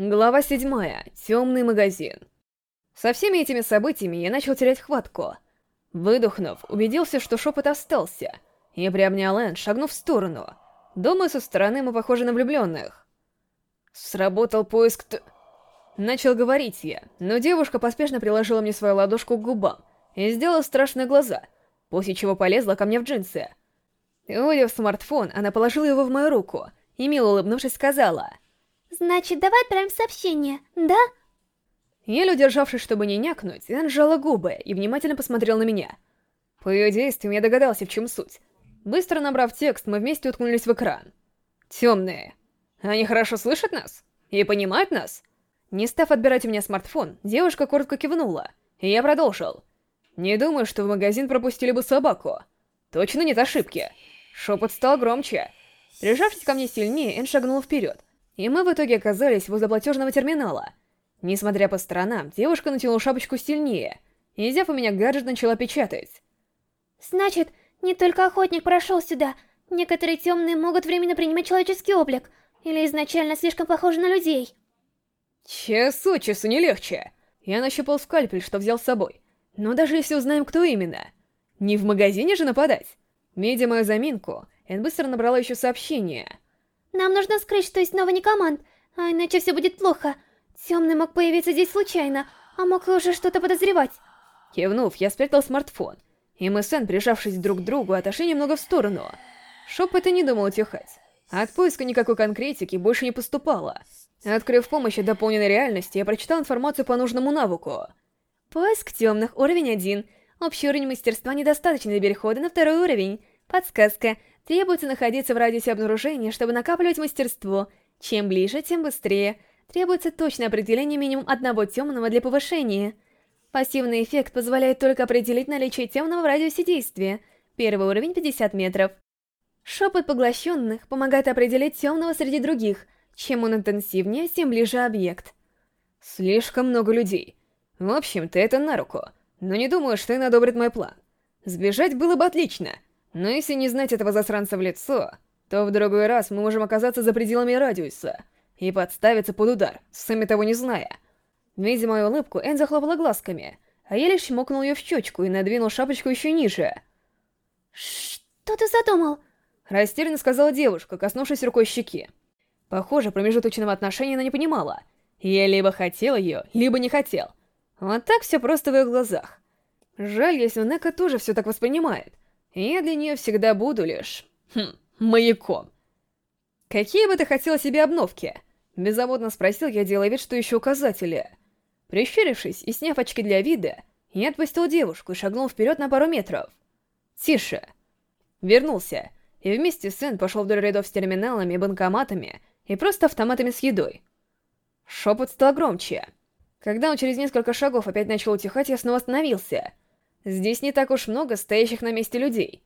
Глава 7. Темный магазин. Со всеми этими событиями я начал терять хватку. Выдохнув, убедился, что шепот остался, и приобнял Энн, шагнув в сторону. Думаю, со стороны мы похожи на влюбленных. Сработал поиск т... Начал говорить я, но девушка поспешно приложила мне свою ладошку к губам и сделала страшные глаза, после чего полезла ко мне в джинсы. Увидев смартфон, она положила его в мою руку и, мило улыбнувшись, сказала... Значит, давай отправим сообщение, да? Еле удержавшись, чтобы не някнуть, Энн сжала губы и внимательно посмотрел на меня. По ее действиям я догадался, в чем суть. Быстро набрав текст, мы вместе уткнулись в экран. Темные. Они хорошо слышат нас? И понимают нас? Не став отбирать у меня смартфон, девушка коротко кивнула, и я продолжил. Не думаю, что в магазин пропустили бы собаку. Точно нет ошибки. Шепот стал громче. Прижавшись ко мне сильнее, Энн шагнула вперед, и мы в итоге оказались возле платежного терминала. Несмотря по сторонам, девушка натянула шапочку сильнее, и, взяв у меня гаджет, начала печатать. Значит, не только охотник прошел сюда. Некоторые темные могут временно принимать человеческий облик, или изначально слишком похожи на людей. Час от часу не легче. Я нащупал скальпель, что взял с собой. Но даже если узнаем, кто именно. Не в магазине же нападать. Видя мою заминку, Энн быстро набрала еще сообщение. Нам нужно скрыть, что есть снова не команд, а иначе все будет плохо. Темный мог появиться здесь случайно, а мог уже что-то подозревать. Кивнув, я спрятал смартфон, и мы с Энн, прижавшись друг к другу, отошли немного в сторону. Шоп и не думал утихать. От поиска никакой конкретики больше не поступало. Открыв помощь от дополненной реальности, я прочитал информацию по нужному навыку. Поиск темных, уровень 1. Общий уровень мастерства недостаточно для перехода на второй уровень. Подсказка. Требуется находиться в радиусе обнаружения, чтобы накапливать мастерство. Чем ближе, тем быстрее. Требуется точное определение минимум одного темного для повышения. Пассивный эффект позволяет только определить наличие темного в радиусе действия. Первый уровень 50 метров. Шепот поглощенных помогает определить темного среди других. Чем он интенсивнее, тем ближе объект. Слишком много людей. В общем-то, это на руку. Но не думаю, что он одобрит мой план. Сбежать было бы отлично. Но если не знать этого засранца в лицо, то в другой раз мы можем оказаться за пределами радиуса и подставиться под удар, сами того не зная. Видя мою улыбку, Энн захлопала глазками, а я лишь мокнул ее в щечку и надвинул шапочку еще ниже. «Что ты задумал?» Растерянно сказала девушка, коснувшись рукой щеки. Похоже, промежуточного отношения она не понимала. Я либо хотел ее, либо не хотел. Вот так все просто в ее глазах. Жаль, если Нека тоже все так воспринимает я для нее всегда буду лишь... Хм, маяком. «Какие бы ты хотела себе обновки?» Беззаботно спросил я, делая вид, что ищу указатели. Прищурившись и сняв очки для вида, я отпустил девушку и шагнул вперед на пару метров. «Тише!» Вернулся, и вместе с Эн пошел вдоль рядов с терминалами, банкоматами и просто автоматами с едой. Шепот стал громче. Когда он через несколько шагов опять начал утихать, я снова остановился — Здесь не так уж много стоящих на месте людей.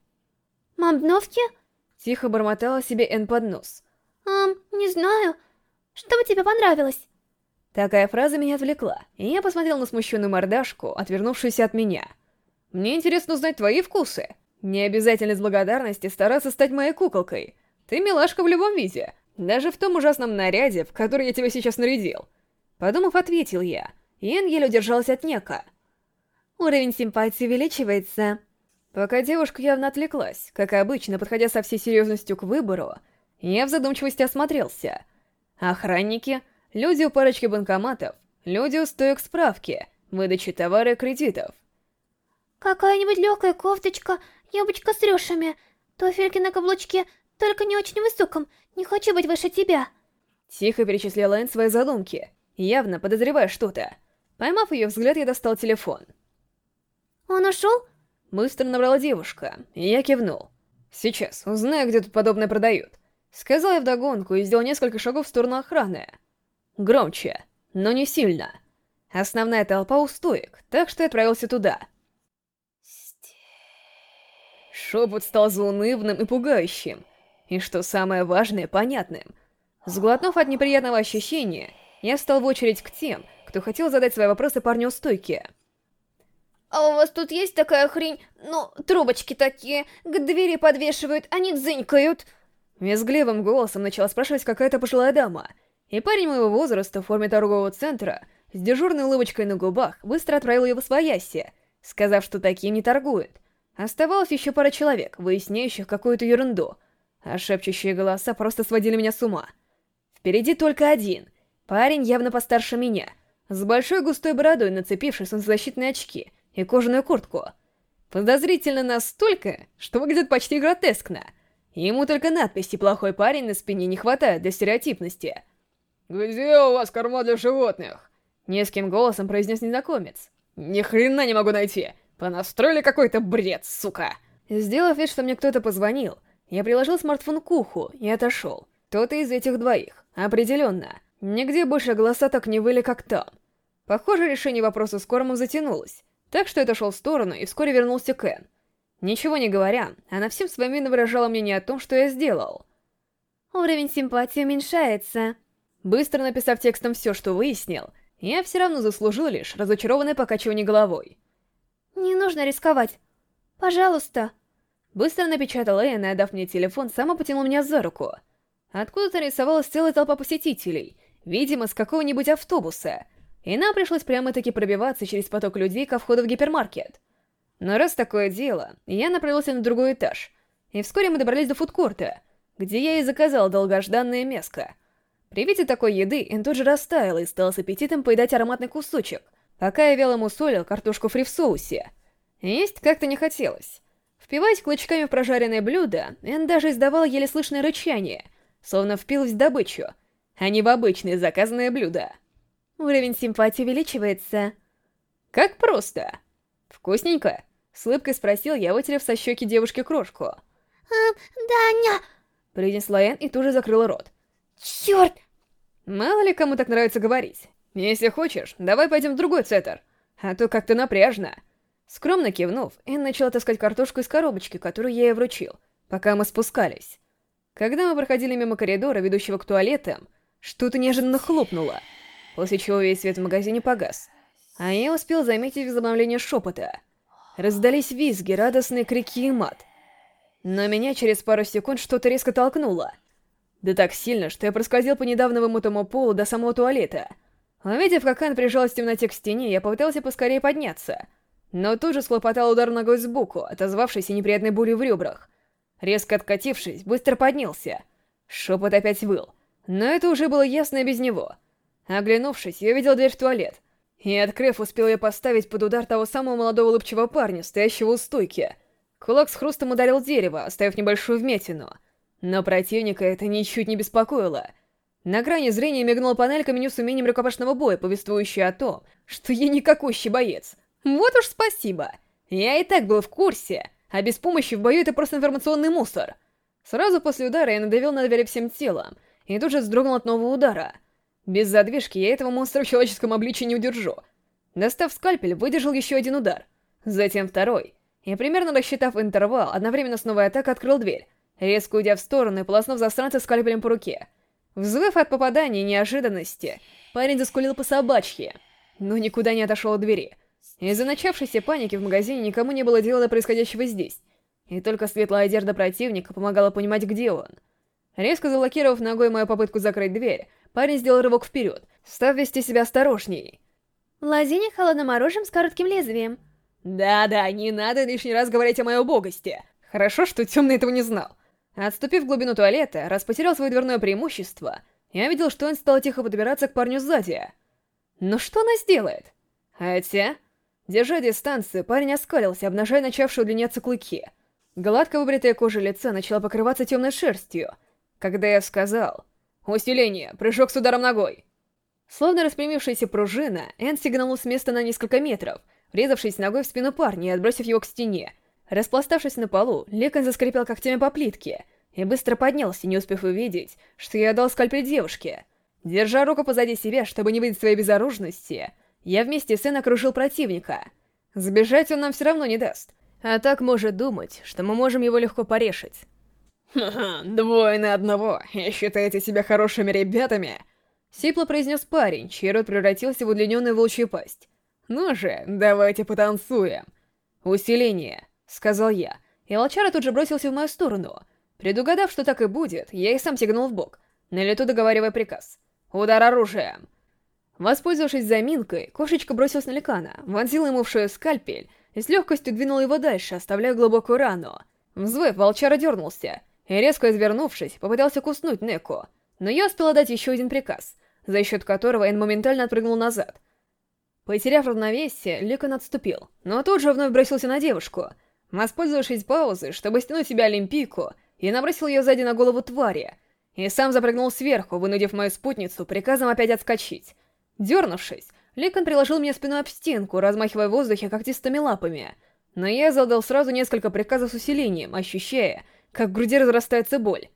«Мамбновки?» Тихо бормотала себе Энн под нос. «Ам, не знаю. Что бы тебе понравилось?» Такая фраза меня отвлекла, и я посмотрел на смущенную мордашку, отвернувшуюся от меня. «Мне интересно узнать твои вкусы. Не обязательно с благодарности стараться стать моей куколкой. Ты милашка в любом виде, даже в том ужасном наряде, в который я тебя сейчас нарядил». Подумав, ответил я, и Энн еле удержалась от нека. Уровень симпатии увеличивается. Пока девушка явно отвлеклась, как обычно, подходя со всей серьезностью к выбору, я в задумчивости осмотрелся. Охранники, люди у парочки банкоматов, люди у стоек справки, выдачи товара и кредитов. Какая-нибудь легкая кофточка, юбочка с рюшами, туфельки на каблучке, только не очень высоком, не хочу быть выше тебя. Тихо перечислила Энн свои задумки, явно подозревая что-то. Поймав ее взгляд, я достал телефон. «Он ушел?» Быстро набрала девушка, и я кивнул. «Сейчас, узнаю, где тут подобное продают». Сказал я вдогонку и сделал несколько шагов в сторону охраны. Громче, но не сильно. Основная толпа у стоек, так что я отправился туда. Шепот стал заунывным и пугающим. И что самое важное, понятным. Сглотнув от неприятного ощущения, я встал в очередь к тем, кто хотел задать свои вопросы парню у стойки. А у вас тут есть такая хрень? Ну, трубочки такие, к двери подвешивают, они дзынькают. Визгливым голосом начала спрашивать какая-то пожилая дама. и парень моего возраста в форме торгового центра с дежурной улыбочкой на губах быстро отправил его в свояси, сказав, что таким не торгует. Оставалось еще пара человек, выясняющих какую-то ерунду, а шепчущие голоса просто сводили меня с ума. Впереди только один. Парень явно постарше меня, с большой густой бородой, нацепивший солнцезащитные очки и кожаную куртку. Подозрительно настолько, что выглядит почти гротескно. Ему только надписи «плохой парень» на спине не хватает для стереотипности. «Где у вас корма для животных?» Низким голосом произнес незнакомец. «Ни хрена не могу найти! Понастроили какой-то бред, сука!» Сделав вид, что мне кто-то позвонил, я приложил смартфон к уху и отошел. Кто-то из этих двоих. Определенно. Нигде больше голоса так не выли, как там. Похоже, решение вопроса с кормом затянулось. Так что я отошел в сторону и вскоре вернулся к Энн. Ничего не говоря, она всем своим видом выражала мнение о том, что я сделал. Уровень симпатии уменьшается. Быстро написав текстом все, что выяснил, я все равно заслужил лишь разочарованное покачивание головой. «Не нужно рисковать. Пожалуйста». Быстро напечатал Энн и, отдав мне телефон, сама потянул меня за руку. Откуда-то рисовалась целая толпа посетителей, видимо, с какого-нибудь автобуса, и нам пришлось прямо-таки пробиваться через поток людей ко входу в гипермаркет. Но раз такое дело, я направился на другой этаж, и вскоре мы добрались до фудкорта, где я и заказал долгожданное мяско. При виде такой еды он тут же растаял и стал с аппетитом поедать ароматный кусочек, пока я вяло мусолил картошку фри в соусе. Есть как-то не хотелось. Впиваясь клычками в прожаренное блюдо, Эн даже издавал еле слышное рычание, словно впилась в добычу, а не в обычное заказанное блюдо. Уровень симпатии увеличивается. Как просто. Вкусненько? С улыбкой спросил я, вытерев со щеки девушки крошку. «А, да, ня...» Произнесла Энн и тут же закрыла рот. «Черт!» Мало ли кому так нравится говорить. Если хочешь, давай пойдем в другой центр. А то как-то напряжно. Скромно кивнув, Энн начала таскать картошку из коробочки, которую я ей вручил, пока мы спускались. Когда мы проходили мимо коридора, ведущего к туалетам, что-то неожиданно хлопнуло, после чего весь свет в магазине погас. А я успел заметить возобновление шепота. Раздались визги, радостные крики и мат. Но меня через пару секунд что-то резко толкнуло. Да так сильно, что я проскользил по недавно вымытому полу до самого туалета. Увидев, как Ан прижалась в темноте к стене, я попытался поскорее подняться. Но тут же схлопотал удар ногой сбоку, отозвавшийся неприятной болью в ребрах. Резко откатившись, быстро поднялся. Шепот опять выл. Но это уже было ясно и без него. Оглянувшись, я увидел дверь в туалет. И, открыв, успел я поставить под удар того самого молодого улыбчивого парня, стоящего у стойки. Кулак с хрустом ударил дерево, оставив небольшую вмятину. Но противника это ничуть не беспокоило. На грани зрения мигнула панелька меню с умением рукопашного боя, повествующая о том, что я никакущий боец. Вот уж спасибо. Я и так был в курсе, а без помощи в бою это просто информационный мусор. Сразу после удара я надавил на дверь всем телом, и тут же вздрогнул от нового удара. Без задвижки я этого монстра в человеческом обличии не удержу. Достав скальпель, выдержал еще один удар. Затем второй. И примерно рассчитав интервал, одновременно с новой атакой открыл дверь, резко уйдя в сторону и полоснув застранца скальпелем по руке. Взвыв от попадания и неожиданности, парень заскулил по собачьи, но никуда не отошел от двери. Из-за начавшейся паники в магазине никому не было дела до происходящего здесь, и только светлая одежда противника помогала понимать, где он. Резко заблокировав ногой мою попытку закрыть дверь, парень сделал рывок вперед, став вести себя осторожней. Лазинья холодным оружием с коротким лезвием. Да-да, не надо лишний раз говорить о моей убогости. Хорошо, что темный этого не знал. Отступив в глубину туалета, раз потерял свое дверное преимущество, я видел, что он стал тихо подбираться к парню сзади. Но что она сделает? Хотя... Держа дистанцию, парень оскалился, обнажая начавшие удлиняться клыки. Гладко выбритая кожа лица начала покрываться темной шерстью, когда я сказал «Усиление! Прыжок с ударом ногой!» Словно распрямившаяся пружина, Энн сигнал с места на несколько метров, врезавшись ногой в спину парня и отбросив его к стене. Распластавшись на полу, Лекон заскрипел когтями по плитке и быстро поднялся, не успев увидеть, что я дал скальпель девушке. Держа руку позади себя, чтобы не выдать своей безоружности, я вместе с Энн окружил противника. Сбежать он нам все равно не даст. А так может думать, что мы можем его легко порешить. «Ха-ха, двое на одного, считаете себя хорошими ребятами?» Сипло произнес парень, чей рот превратился в удлиненную волчью пасть. «Ну же, давайте потанцуем!» «Усиление!» — сказал я, и волчара тут же бросился в мою сторону. Предугадав, что так и будет, я и сам сигнул в бок, на лету договаривая приказ. Удар оружием. Воспользовавшись заминкой, кошечка бросилась на Ликана, вонзила ему в шею скальпель и с легкостью двинула его дальше, оставляя глубокую рану. Взвыв, волчара дернулся резко извернувшись, попытался куснуть Неку, но я успела дать еще один приказ, за счет которого Эн моментально отпрыгнул назад. Потеряв равновесие, Ликан отступил, но тут же вновь бросился на девушку. Воспользовавшись паузой, чтобы стянуть себя Олимпийку, я набросил ее сзади на голову твари, и сам запрыгнул сверху, вынудив мою спутницу приказом опять отскочить. Дернувшись, Ликон приложил меня спиной об стенку, размахивая в воздухе когтистыми лапами. Но я задал сразу несколько приказов с усилением, ощущая, как в груди разрастается боль.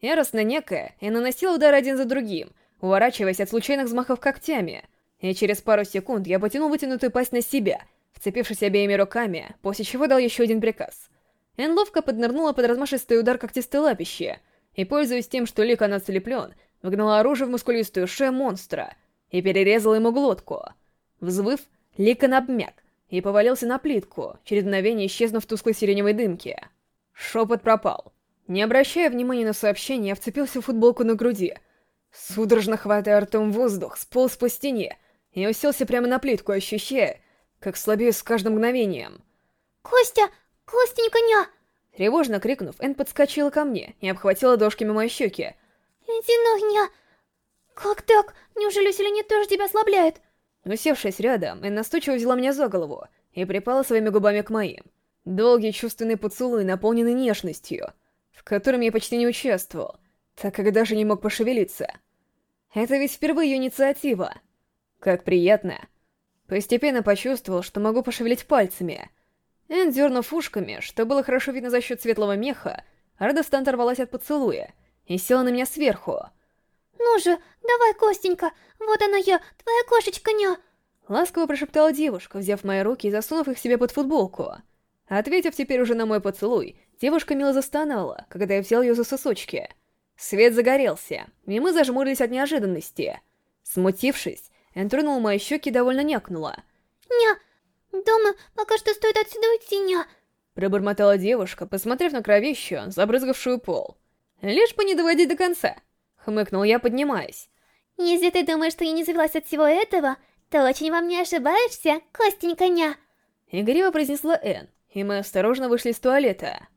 Яростно некая и наносила удары один за другим, уворачиваясь от случайных взмахов когтями. И через пару секунд я потянул вытянутую пасть на себя, вцепившись обеими руками, после чего дал еще один приказ. Эн ловко поднырнула под размашистый удар когтистой лапищи, и, пользуясь тем, что Ликон ослеплен, выгнала оружие в мускулистую шею монстра — и перерезал ему глотку. Взвыв, Ликон обмяк и повалился на плитку, через мгновение исчезнув в тусклой сиреневой дымке. Шепот пропал. Не обращая внимания на сообщение, я вцепился в футболку на груди. Судорожно хватая ртом воздух, сполз по стене и уселся прямо на плитку, ощущая, как слабею с каждым мгновением. «Костя! Костенька, ня!» Тревожно крикнув, Энн подскочила ко мне и обхватила дошками мои щеки. «Ледяной, ня! «Как так? Неужели усиление тоже тебя ослабляет?» Усевшись рядом, Энн настойчиво взяла меня за голову и припала своими губами к моим. Долгий чувственный поцелуй, наполненный нежностью, в котором я почти не участвовал, так как даже не мог пошевелиться. Это ведь впервые ее инициатива. Как приятно. Постепенно почувствовал, что могу пошевелить пальцами. Энн, дернув ушками, что было хорошо видно за счет светлого меха, радостно оторвалась от поцелуя и села на меня сверху. «Ну же, давай, Костенька, вот она я, твоя кошечка-ня!» Ласково прошептала девушка, взяв мои руки и засунув их себе под футболку. Ответив теперь уже на мой поцелуй, девушка мило застонала, когда я взял ее за сосочки. Свет загорелся, и мы зажмурились от неожиданности. Смутившись, Энн тронула мои щеки и довольно някнула. «Ня, дома пока что стоит отсюда уйти, ня!» Пробормотала девушка, посмотрев на кровищу, забрызгавшую пол. Лишь бы не доводить до конца. Хмыкнул я, поднимаясь. Если ты думаешь, что я не завелась от всего этого, то очень вам не ошибаешься, Костенька-ня. Игриво произнесла Энн, и мы осторожно вышли из туалета.